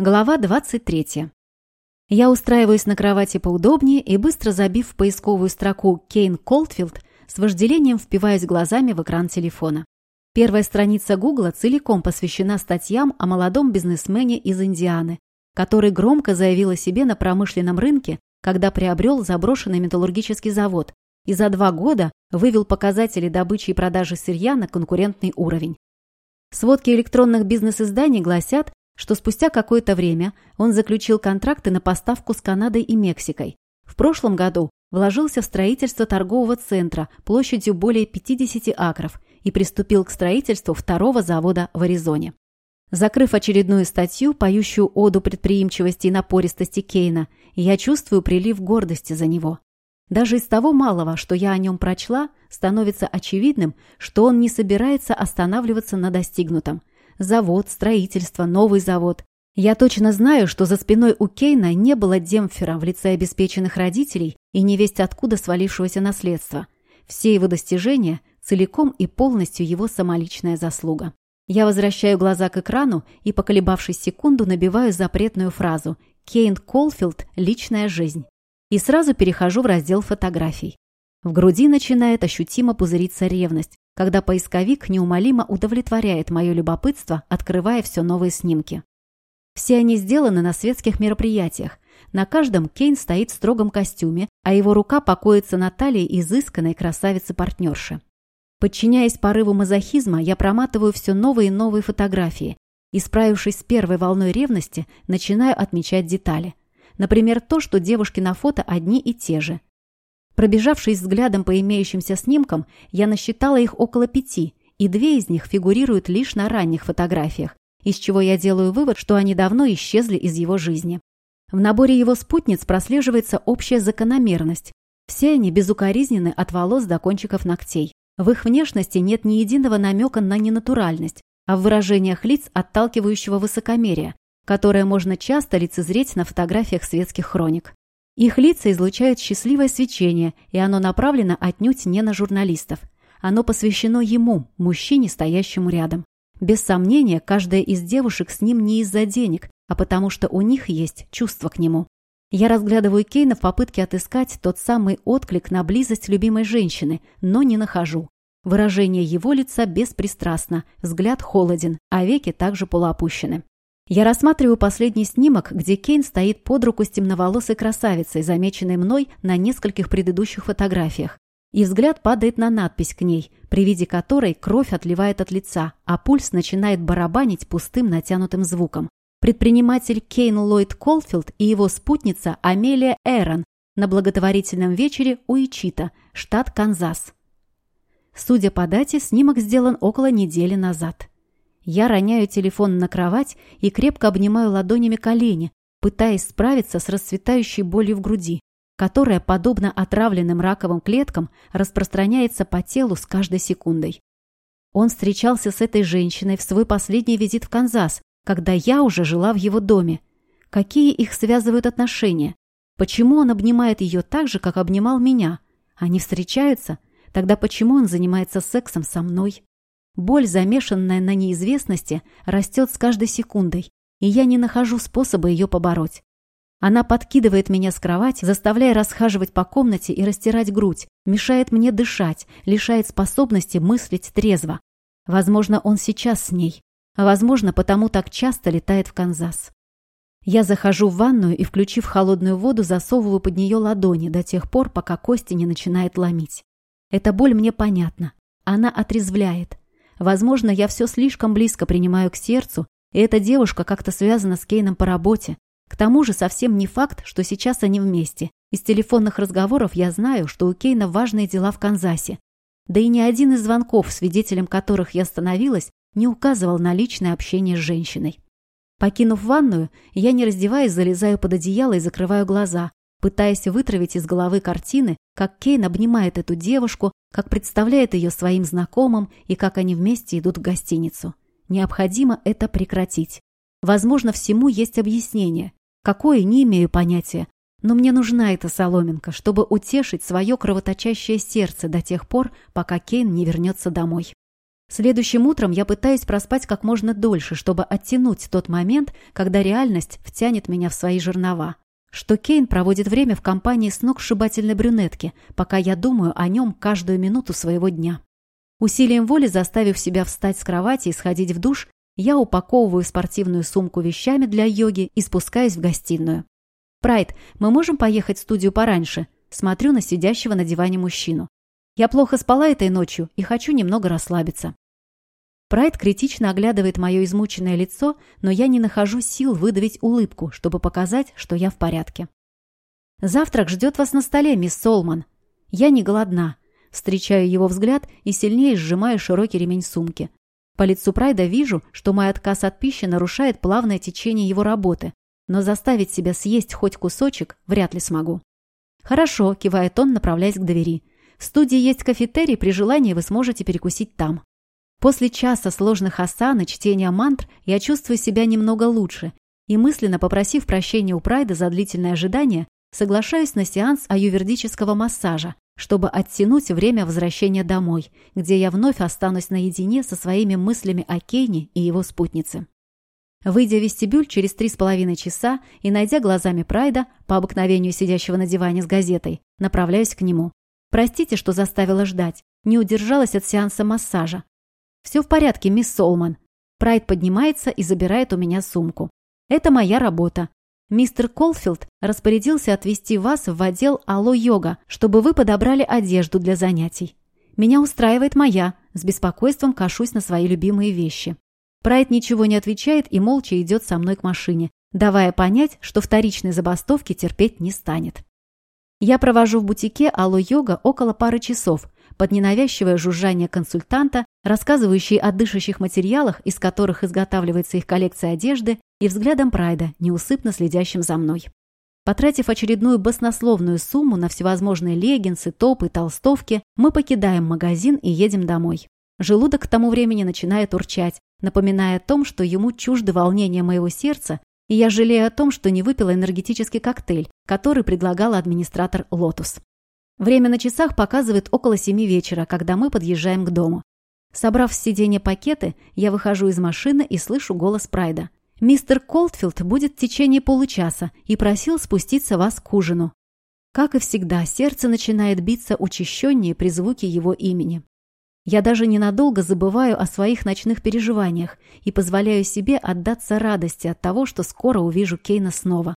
Глава 23. Я устраиваюсь на кровати поудобнее и, быстро забив в поисковую строку «Кейн Колтфилд», с вожделением впиваюсь глазами в экран телефона. Первая страница Гугла целиком посвящена статьям о молодом бизнесмене из Индианы, который громко заявил о себе на промышленном рынке, когда приобрел заброшенный металлургический завод и за два года вывел показатели добычи и продажи сырья на конкурентный уровень. Сводки электронных бизнес-изданий гласят, что спустя какое-то время он заключил контракты на поставку с Канадой и Мексикой. В прошлом году вложился в строительство торгового центра площадью более 50 акров и приступил к строительству второго завода в Аризоне. Закрыв очередную статью, поющую оду предприимчивости и напористости Кейна, я чувствую прилив гордости за него. Даже из того малого, что я о нем прочла, становится очевидным, что он не собирается останавливаться на достигнутом – Завод, строительство, новый завод. Я точно знаю, что за спиной у Кейна не было демпфера в лице обеспеченных родителей и невесть откуда свалившегося наследства. Все его достижения целиком и полностью его самоличная заслуга. Я возвращаю глаза к экрану и, поколебавшись секунду, набиваю запретную фразу «Кейн Колфилд. Личная жизнь». И сразу перехожу в раздел фотографий. В груди начинает ощутимо пузыриться ревность, когда поисковик неумолимо удовлетворяет мое любопытство, открывая все новые снимки. Все они сделаны на светских мероприятиях. На каждом Кейн стоит в строгом костюме, а его рука покоится на талии изысканной красавицы-партнерши. Подчиняясь порыву мазохизма, я проматываю все новые и новые фотографии и, справившись с первой волной ревности, начинаю отмечать детали. Например, то, что девушки на фото одни и те же – Пробежавшись взглядом по имеющимся снимкам, я насчитала их около пяти, и две из них фигурируют лишь на ранних фотографиях, из чего я делаю вывод, что они давно исчезли из его жизни. В наборе его спутниц прослеживается общая закономерность. Все они безукоризнены от волос до кончиков ногтей. В их внешности нет ни единого намека на ненатуральность, а в выражениях лиц отталкивающего высокомерия, которое можно часто лицезреть на фотографиях светских хроник. Их лица излучают счастливое свечение, и оно направлено отнюдь не на журналистов. Оно посвящено ему, мужчине, стоящему рядом. Без сомнения, каждая из девушек с ним не из-за денег, а потому что у них есть чувство к нему. Я разглядываю Кейна в попытке отыскать тот самый отклик на близость любимой женщины, но не нахожу. Выражение его лица беспристрастно, взгляд холоден, а веки также полуопущены. Я рассматриваю последний снимок, где Кейн стоит под руку с темноволосой красавицей, замеченной мной на нескольких предыдущих фотографиях. И взгляд падает на надпись к ней, при виде которой кровь отливает от лица, а пульс начинает барабанить пустым натянутым звуком. Предприниматель Кейн Ллойд Колфилд и его спутница Амелия Эрон на благотворительном вечере у Ичита, штат Канзас. Судя по дате, снимок сделан около недели назад. Я роняю телефон на кровать и крепко обнимаю ладонями колени, пытаясь справиться с расцветающей болью в груди, которая, подобно отравленным раковым клеткам, распространяется по телу с каждой секундой. Он встречался с этой женщиной в свой последний визит в Канзас, когда я уже жила в его доме. Какие их связывают отношения? Почему он обнимает ее так же, как обнимал меня? Они встречаются? Тогда почему он занимается сексом со мной? Боль, замешанная на неизвестности, растет с каждой секундой, и я не нахожу способа ее побороть. Она подкидывает меня с кровати, заставляя расхаживать по комнате и растирать грудь, мешает мне дышать, лишает способности мыслить трезво. Возможно, он сейчас с ней, а возможно, потому так часто летает в Канзас. Я захожу в ванную и, включив холодную воду, засовываю под нее ладони до тех пор, пока кости не начинает ломить. Эта боль мне понятна. Она отрезвляет. Возможно, я все слишком близко принимаю к сердцу, и эта девушка как-то связана с Кейном по работе. К тому же совсем не факт, что сейчас они вместе. Из телефонных разговоров я знаю, что у Кейна важные дела в Канзасе. Да и ни один из звонков, свидетелем которых я становилась, не указывал на личное общение с женщиной. Покинув ванную, я, не раздеваясь, залезаю под одеяло и закрываю глаза, пытаясь вытравить из головы картины, как Кейн обнимает эту девушку, как представляет ее своим знакомым и как они вместе идут в гостиницу. Необходимо это прекратить. Возможно, всему есть объяснение. Какое, не имею понятия. Но мне нужна эта соломинка, чтобы утешить свое кровоточащее сердце до тех пор, пока Кейн не вернется домой. Следующим утром я пытаюсь проспать как можно дольше, чтобы оттянуть тот момент, когда реальность втянет меня в свои жернова. Что Кейн проводит время в компании сногсшибательной брюнетки, пока я думаю о нем каждую минуту своего дня. Усилием воли заставив себя встать с кровати и сходить в душ, я упаковываю спортивную сумку вещами для йоги и спускаюсь в гостиную. «Прайд, мы можем поехать в студию пораньше?» Смотрю на сидящего на диване мужчину. Я плохо спала этой ночью и хочу немного расслабиться. Прайд критично оглядывает мое измученное лицо, но я не нахожу сил выдавить улыбку, чтобы показать, что я в порядке. «Завтрак ждет вас на столе, мисс Солман. Я не голодна». Встречаю его взгляд и сильнее сжимаю широкий ремень сумки. По лицу Прайда вижу, что мой отказ от пищи нарушает плавное течение его работы, но заставить себя съесть хоть кусочек вряд ли смогу. «Хорошо», — кивает он, направляясь к двери. «В студии есть кафетерий, при желании вы сможете перекусить там». После часа сложных асан и чтения мантр я чувствую себя немного лучше и мысленно попросив прощения у Прайда за длительное ожидание, соглашаюсь на сеанс аювердического массажа, чтобы оттянуть время возвращения домой, где я вновь останусь наедине со своими мыслями о Кейне и его спутнице. Выйдя в вестибюль через три с половиной часа и найдя глазами Прайда, по обыкновению сидящего на диване с газетой, направляюсь к нему. Простите, что заставила ждать. Не удержалась от сеанса массажа. «Все в порядке, мисс Солман». Прайд поднимается и забирает у меня сумку. «Это моя работа. Мистер Колфилд распорядился отвезти вас в отдел Алло-йога, чтобы вы подобрали одежду для занятий. Меня устраивает моя, с беспокойством кашусь на свои любимые вещи. Прайд ничего не отвечает и молча идет со мной к машине, давая понять, что вторичной забастовки терпеть не станет. Я провожу в бутике Алло-йога около пары часов, под ненавязчивое жужжание консультанта, рассказывающий о дышащих материалах, из которых изготавливается их коллекция одежды, и взглядом Прайда, неусыпно следящим за мной. Потратив очередную баснословную сумму на всевозможные леггинсы, топы, толстовки, мы покидаем магазин и едем домой. Желудок к тому времени начинает урчать, напоминая о том, что ему чужды волнения моего сердца, и я жалею о том, что не выпила энергетический коктейль, который предлагал администратор «Лотус». Время на часах показывает около семи вечера, когда мы подъезжаем к дому. Собрав с сиденья пакеты, я выхожу из машины и слышу голос Прайда. «Мистер Колтфилд будет в течение получаса и просил спуститься вас к ужину». Как и всегда, сердце начинает биться учащеннее при звуке его имени. Я даже ненадолго забываю о своих ночных переживаниях и позволяю себе отдаться радости от того, что скоро увижу Кейна снова.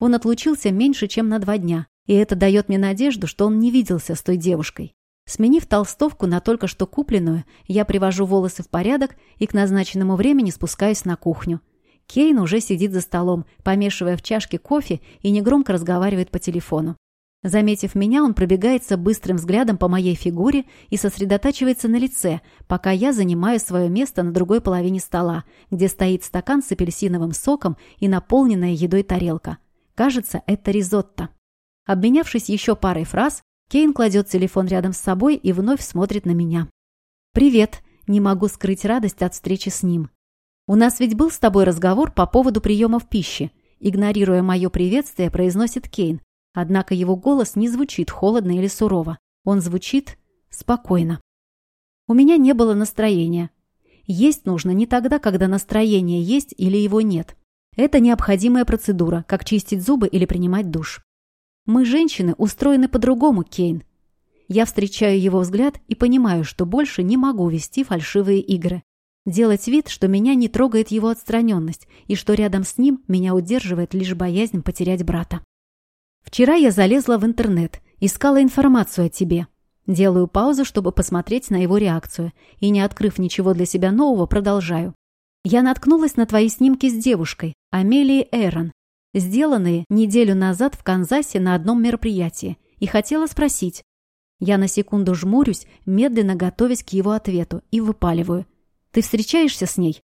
Он отлучился меньше, чем на два дня, и это дает мне надежду, что он не виделся с той девушкой. Сменив толстовку на только что купленную, я привожу волосы в порядок и к назначенному времени спускаюсь на кухню. Кейн уже сидит за столом, помешивая в чашке кофе и негромко разговаривает по телефону. Заметив меня, он пробегается быстрым взглядом по моей фигуре и сосредотачивается на лице, пока я занимаю свое место на другой половине стола, где стоит стакан с апельсиновым соком и наполненная едой тарелка. Кажется, это ризотто. Обменявшись еще парой фраз, Кейн кладет телефон рядом с собой и вновь смотрит на меня. «Привет!» Не могу скрыть радость от встречи с ним. «У нас ведь был с тобой разговор по поводу приемов пищи», игнорируя мое приветствие, произносит Кейн, Однако его голос не звучит холодно или сурово. Он звучит спокойно. У меня не было настроения. Есть нужно не тогда, когда настроение есть или его нет. Это необходимая процедура, как чистить зубы или принимать душ. Мы, женщины, устроены по-другому, Кейн. Я встречаю его взгляд и понимаю, что больше не могу вести фальшивые игры. Делать вид, что меня не трогает его отстраненность и что рядом с ним меня удерживает лишь боязнь потерять брата. Вчера я залезла в интернет, искала информацию о тебе. Делаю паузу, чтобы посмотреть на его реакцию, и, не открыв ничего для себя нового, продолжаю. Я наткнулась на твои снимки с девушкой, Амелией Эрон, сделанные неделю назад в Канзасе на одном мероприятии, и хотела спросить. Я на секунду жмурюсь, медленно готовясь к его ответу, и выпаливаю. «Ты встречаешься с ней?»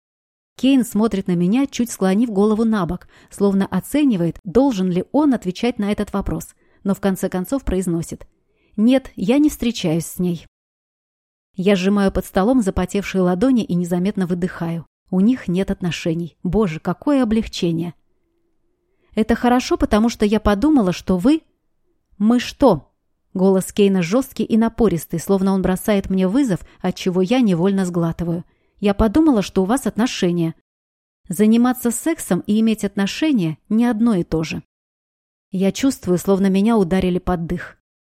Кейн смотрит на меня, чуть склонив голову на бок, словно оценивает, должен ли он отвечать на этот вопрос, но в конце концов произносит. «Нет, я не встречаюсь с ней». Я сжимаю под столом запотевшие ладони и незаметно выдыхаю. У них нет отношений. Боже, какое облегчение. Это хорошо, потому что я подумала, что вы... Мы что? Голос Кейна жесткий и напористый, словно он бросает мне вызов, от чего я невольно сглатываю. Я подумала, что у вас отношения. Заниматься сексом и иметь отношения – не одно и то же. Я чувствую, словно меня ударили под дых.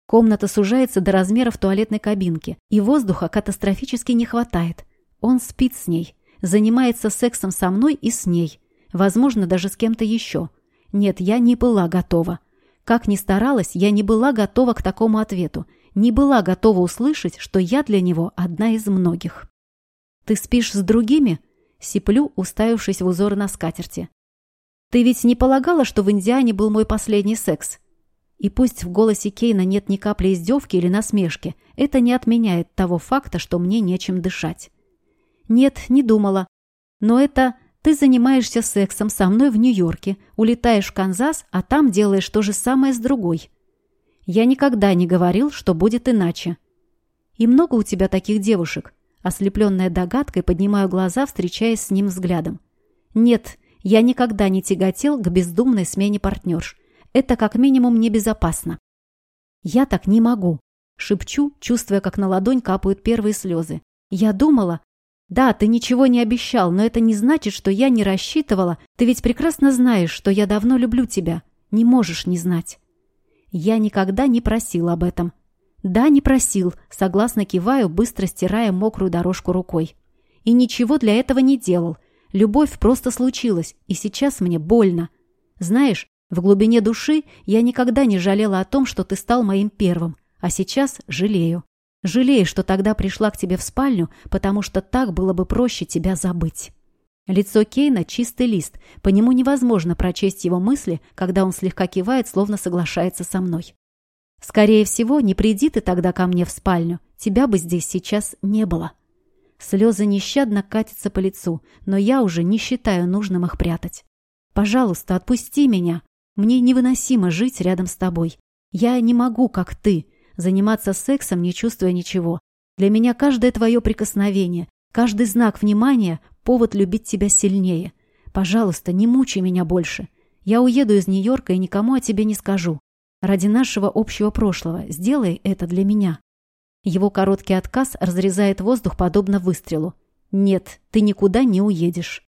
Комната сужается до размеров туалетной кабинки, и воздуха катастрофически не хватает. Он спит с ней, занимается сексом со мной и с ней. Возможно, даже с кем-то еще. Нет, я не была готова. Как ни старалась, я не была готова к такому ответу. Не была готова услышать, что я для него одна из многих. «Ты спишь с другими?» Сиплю, уставившись в узоры на скатерти. «Ты ведь не полагала, что в Индиане был мой последний секс?» И пусть в голосе Кейна нет ни капли издевки или насмешки, это не отменяет того факта, что мне нечем дышать. «Нет, не думала. Но это ты занимаешься сексом со мной в Нью-Йорке, улетаешь в Канзас, а там делаешь то же самое с другой. Я никогда не говорил, что будет иначе. И много у тебя таких девушек?» Ослепленная догадкой, поднимаю глаза, встречаясь с ним взглядом. «Нет, я никогда не тяготел к бездумной смене партнерш. Это как минимум небезопасно». «Я так не могу», — шепчу, чувствуя, как на ладонь капают первые слезы. «Я думала...» «Да, ты ничего не обещал, но это не значит, что я не рассчитывала. Ты ведь прекрасно знаешь, что я давно люблю тебя. Не можешь не знать». Я никогда не просил об этом. «Да, не просил», согласно киваю, быстро стирая мокрую дорожку рукой. «И ничего для этого не делал. Любовь просто случилась, и сейчас мне больно. Знаешь, в глубине души я никогда не жалела о том, что ты стал моим первым, а сейчас жалею. Жалею, что тогда пришла к тебе в спальню, потому что так было бы проще тебя забыть». Лицо Кейна — чистый лист, по нему невозможно прочесть его мысли, когда он слегка кивает, словно соглашается со мной. Скорее всего, не приди ты тогда ко мне в спальню, тебя бы здесь сейчас не было. Слезы нещадно катятся по лицу, но я уже не считаю нужным их прятать. Пожалуйста, отпусти меня. Мне невыносимо жить рядом с тобой. Я не могу, как ты, заниматься сексом, не чувствуя ничего. Для меня каждое твое прикосновение, каждый знак внимания — повод любить тебя сильнее. Пожалуйста, не мучай меня больше. Я уеду из Нью-Йорка и никому о тебе не скажу. Ради нашего общего прошлого сделай это для меня». Его короткий отказ разрезает воздух подобно выстрелу. «Нет, ты никуда не уедешь».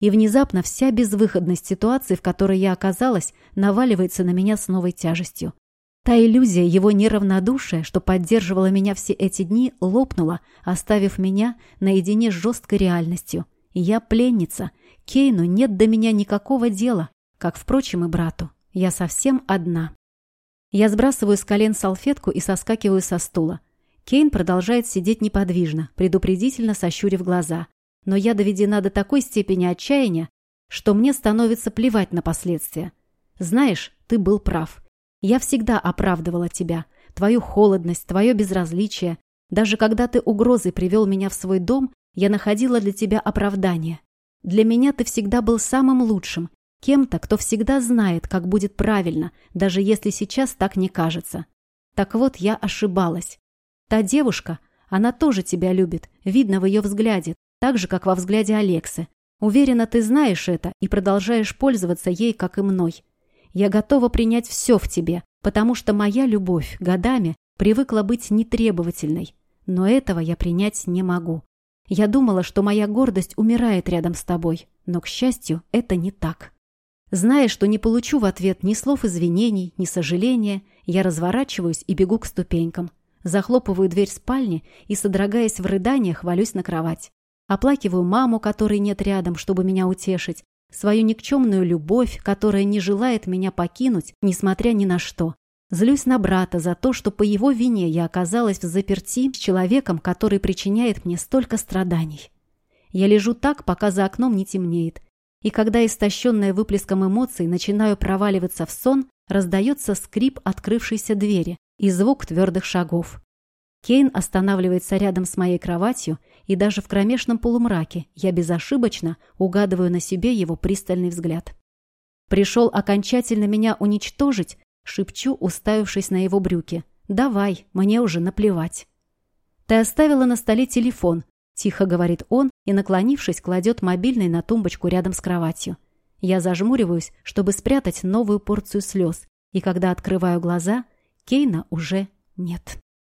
И внезапно вся безвыходность ситуации, в которой я оказалась, наваливается на меня с новой тяжестью. Та иллюзия его неравнодушия, что поддерживала меня все эти дни, лопнула, оставив меня наедине с жесткой реальностью. Я пленница. Кейну нет до меня никакого дела, как, впрочем, и брату. Я совсем одна. Я сбрасываю с колен салфетку и соскакиваю со стула. Кейн продолжает сидеть неподвижно, предупредительно сощурив глаза. Но я доведена до такой степени отчаяния, что мне становится плевать на последствия. Знаешь, ты был прав. Я всегда оправдывала тебя, твою холодность, твое безразличие. Даже когда ты угрозой привел меня в свой дом, я находила для тебя оправдание. Для меня ты всегда был самым лучшим, Кем-то, кто всегда знает, как будет правильно, даже если сейчас так не кажется. Так вот, я ошибалась. Та девушка, она тоже тебя любит, видно в ее взгляде, так же, как во взгляде Алексы. Уверена, ты знаешь это и продолжаешь пользоваться ей, как и мной. Я готова принять все в тебе, потому что моя любовь годами привыкла быть нетребовательной. Но этого я принять не могу. Я думала, что моя гордость умирает рядом с тобой, но, к счастью, это не так. Зная, что не получу в ответ ни слов извинений, ни сожаления, я разворачиваюсь и бегу к ступенькам. Захлопываю дверь спальни и, содрогаясь в рыданиях, валюсь на кровать. Оплакиваю маму, которой нет рядом, чтобы меня утешить, свою никчемную любовь, которая не желает меня покинуть, несмотря ни на что. Злюсь на брата за то, что по его вине я оказалась в заперти с человеком, который причиняет мне столько страданий. Я лежу так, пока за окном не темнеет, и когда, истощенная выплеском эмоций, начинаю проваливаться в сон, раздается скрип открывшейся двери и звук твердых шагов. Кейн останавливается рядом с моей кроватью, и даже в кромешном полумраке я безошибочно угадываю на себе его пристальный взгляд. «Пришел окончательно меня уничтожить?» — шепчу, уставившись на его брюки. «Давай, мне уже наплевать». «Ты оставила на столе телефон», Тихо говорит он и, наклонившись, кладет мобильный на тумбочку рядом с кроватью. Я зажмуриваюсь, чтобы спрятать новую порцию слез, и когда открываю глаза, Кейна уже нет.